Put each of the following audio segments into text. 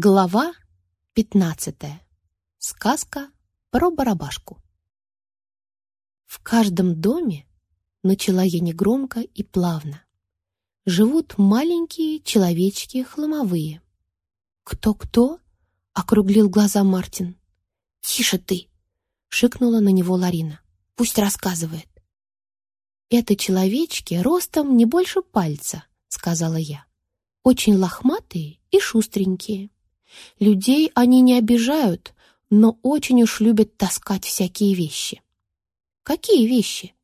Глава 15. Сказка про барабашку. В каждом доме, начала я негромко и плавно, живут маленькие человечки хломовые. «Кто-кто?» — округлил глаза Мартин. «Тише ты!» — шикнула на него Ларина. «Пусть рассказывает». «Это человечки ростом не больше пальца», — сказала я. «Очень лохматые и шустренькие». Людей они не обижают, но очень уж любят таскать всякие вещи. Какие вещи?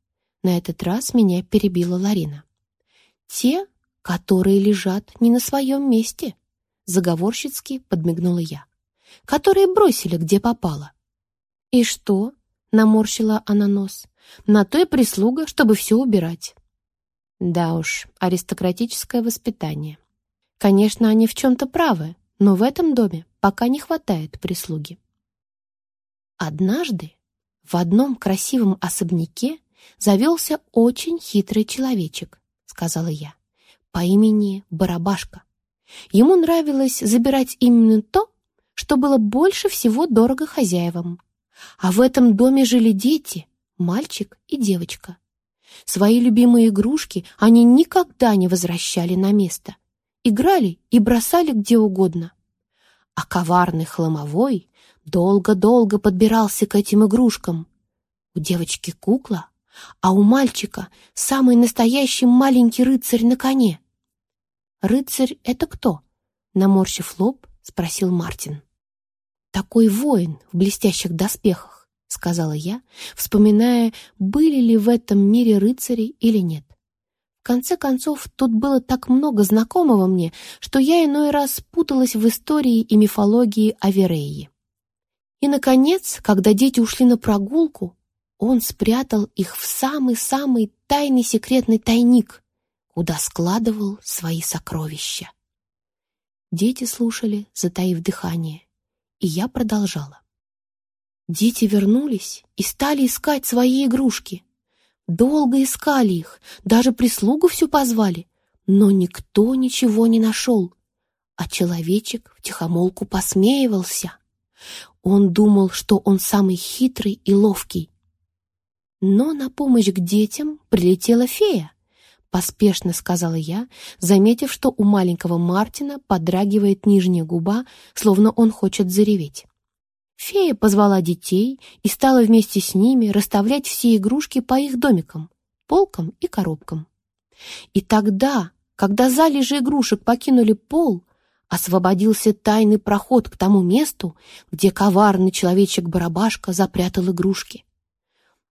На этот раз меня перебила Ларина. Те, которые лежат не на своем месте, заговорщицки подмигнула я. Которые бросили, где попало. И что? Наморщила она нос. На то и прислуга, чтобы все убирать. Да уж, аристократическое воспитание. Конечно, они в чем-то правы, но в этом доме пока не хватает прислуги. Однажды в одном красивом особняке завелся очень хитрый человечек, сказала я, по имени Барабашка. Ему нравилось забирать именно то, что было больше всего дорого хозяевам. А в этом доме жили дети, мальчик и девочка. Свои любимые игрушки они никогда не возвращали на место, играли и бросали где угодно. А коварный хломовой долго-долго подбирался к этим игрушкам. У девочки кукла, а у мальчика самый настоящий маленький рыцарь на коне. «Рыцарь — это кто?» — наморщив лоб, спросил Мартин. «Такой воин в блестящих доспехах», — сказала я, вспоминая, были ли в этом мире рыцари или нет. Конце концов, тут было так много знакомого мне, что я иной раз путалась в истории и мифологии Авереи. И, наконец, когда дети ушли на прогулку, он спрятал их в самый-самый тайный секретный тайник, куда складывал свои сокровища. Дети слушали, затаив дыхание, и я продолжала. Дети вернулись и стали искать свои игрушки. Долго искали их, даже прислугу всю позвали, но никто ничего не нашел. А человечек втихомолку посмеивался. Он думал, что он самый хитрый и ловкий. Но на помощь к детям прилетела фея, поспешно сказала я, заметив, что у маленького Мартина подрагивает нижняя губа, словно он хочет зареветь. Фея позвала детей и стала вместе с ними расставлять все игрушки по их домикам, полкам и коробкам. И тогда, когда залежи игрушек покинули пол, освободился тайный проход к тому месту, где коварный человечек-барабашка запрятал игрушки.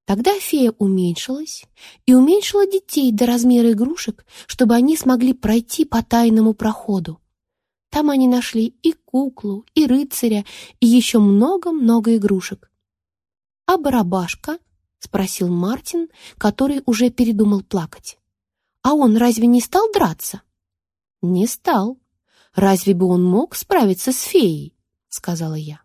Тогда фея уменьшилась и уменьшила детей до размера игрушек, чтобы они смогли пройти по тайному проходу. Там они нашли и куклу, и рыцаря, и еще много-много игрушек. «А барабашка?» — спросил Мартин, который уже передумал плакать. «А он разве не стал драться?» «Не стал. Разве бы он мог справиться с феей?» — сказала я.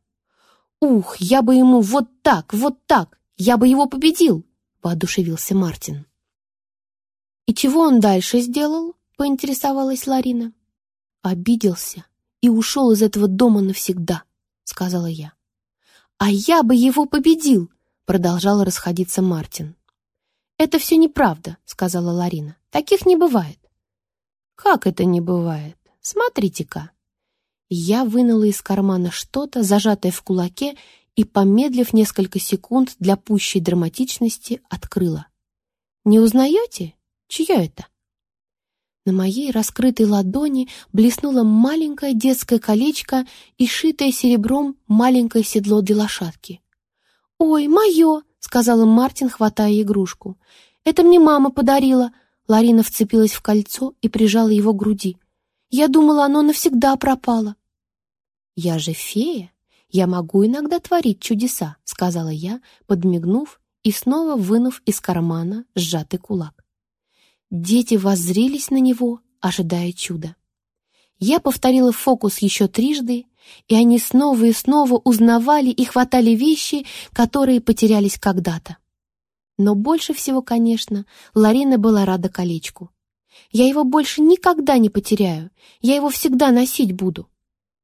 «Ух, я бы ему вот так, вот так! Я бы его победил!» — воодушевился Мартин. «И чего он дальше сделал?» — поинтересовалась Ларина обиделся и ушел из этого дома навсегда», — сказала я. «А я бы его победил!» — продолжал расходиться Мартин. «Это все неправда», — сказала Ларина. «Таких не бывает». «Как это не бывает? Смотрите-ка». Я вынула из кармана что-то, зажатое в кулаке, и, помедлив несколько секунд для пущей драматичности, открыла. «Не узнаете? Чье это?» На моей раскрытой ладони блеснуло маленькое детское колечко и шитое серебром маленькое седло для лошадки. «Ой, мое!» — сказала Мартин, хватая игрушку. «Это мне мама подарила!» Ларина вцепилась в кольцо и прижала его к груди. «Я думала, оно навсегда пропало!» «Я же фея! Я могу иногда творить чудеса!» — сказала я, подмигнув и снова вынув из кармана сжатый кулак. Дети воззрелись на него, ожидая чуда. Я повторила фокус еще трижды, и они снова и снова узнавали и хватали вещи, которые потерялись когда-то. Но больше всего, конечно, Ларина была рада колечку. «Я его больше никогда не потеряю, я его всегда носить буду».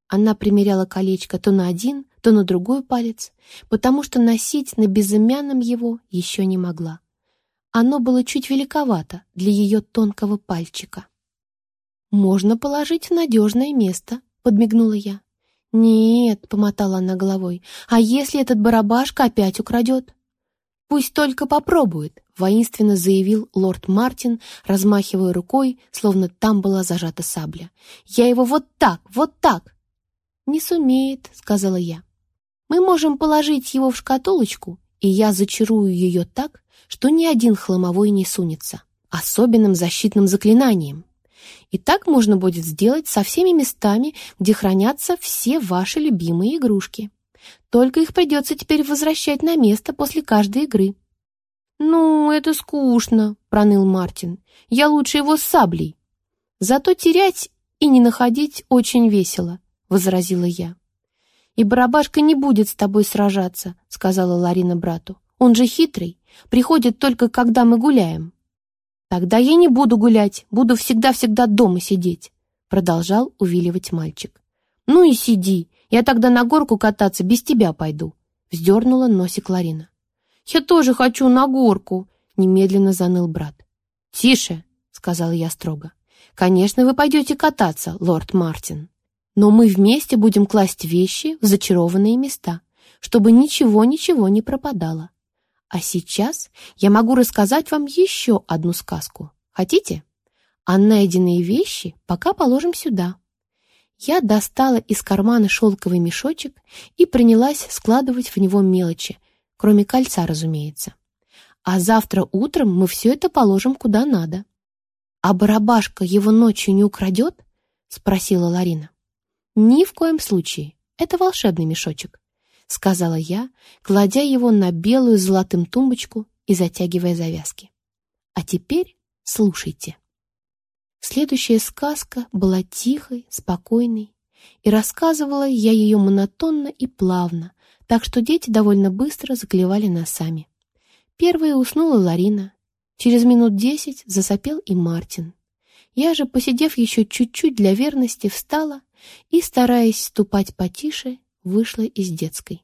Она примеряла колечко то на один, то на другой палец, потому что носить на безымянном его еще не могла. Оно было чуть великовато для ее тонкого пальчика. «Можно положить в надежное место», — подмигнула я. «Нет», — помотала она головой, — «а если этот барабашка опять украдет?» «Пусть только попробует», — воинственно заявил лорд Мартин, размахивая рукой, словно там была зажата сабля. «Я его вот так, вот так!» «Не сумеет», — сказала я. «Мы можем положить его в шкатулочку, и я зачарую ее так, что ни один хломовой не сунется, особенным защитным заклинанием. И так можно будет сделать со всеми местами, где хранятся все ваши любимые игрушки. Только их придется теперь возвращать на место после каждой игры». «Ну, это скучно», — проныл Мартин. «Я лучше его с саблей». «Зато терять и не находить очень весело», — возразила я. «И барабашка не будет с тобой сражаться», — сказала Ларина брату. «Он же хитрый, приходит только, когда мы гуляем». «Тогда я не буду гулять, буду всегда-всегда дома сидеть», — продолжал увиливать мальчик. «Ну и сиди, я тогда на горку кататься без тебя пойду», — вздернула носик Ларина. «Я тоже хочу на горку», — немедленно заныл брат. «Тише», — сказала я строго. «Конечно, вы пойдете кататься, лорд Мартин, но мы вместе будем класть вещи в зачарованные места, чтобы ничего-ничего не пропадало. А сейчас я могу рассказать вам еще одну сказку. Хотите? А найденные вещи пока положим сюда. Я достала из кармана шелковый мешочек и принялась складывать в него мелочи, кроме кольца, разумеется. А завтра утром мы все это положим куда надо. «А барабашка его ночью не украдет?» — спросила Ларина. «Ни в коем случае. Это волшебный мешочек. — сказала я, кладя его на белую с золотым тумбочку и затягивая завязки. «А теперь слушайте». Следующая сказка была тихой, спокойной, и рассказывала я ее монотонно и плавно, так что дети довольно быстро заклевали носами. Первой уснула Ларина. Через минут десять засопел и Мартин. Я же, посидев еще чуть-чуть для верности, встала и, стараясь ступать потише, вышла из детской.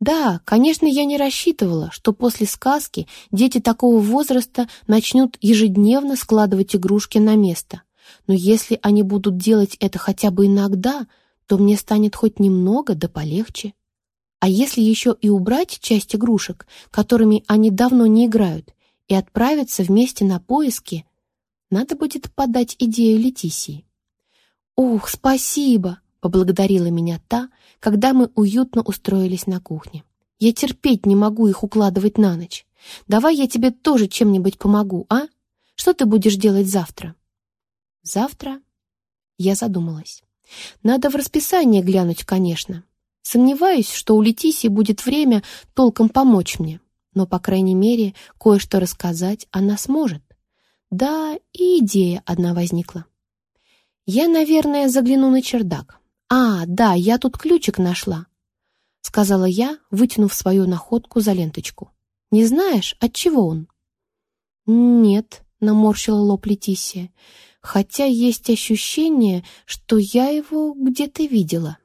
Да, конечно, я не рассчитывала, что после сказки дети такого возраста начнут ежедневно складывать игрушки на место. Но если они будут делать это хотя бы иногда, то мне станет хоть немного да полегче. А если еще и убрать часть игрушек, которыми они давно не играют, и отправиться вместе на поиски, надо будет подать идею Летисии. «Ух, спасибо!» поблагодарила меня та, когда мы уютно устроились на кухне. «Я терпеть не могу их укладывать на ночь. Давай я тебе тоже чем-нибудь помогу, а? Что ты будешь делать завтра?» «Завтра?» Я задумалась. «Надо в расписание глянуть, конечно. Сомневаюсь, что у Летисии будет время толком помочь мне, но, по крайней мере, кое-что рассказать она сможет. Да, и идея одна возникла. Я, наверное, загляну на чердак. «А, да, я тут ключик нашла», — сказала я, вытянув свою находку за ленточку. «Не знаешь, от чего он?» «Нет», — наморщила лоб Летисия, «хотя есть ощущение, что я его где-то видела».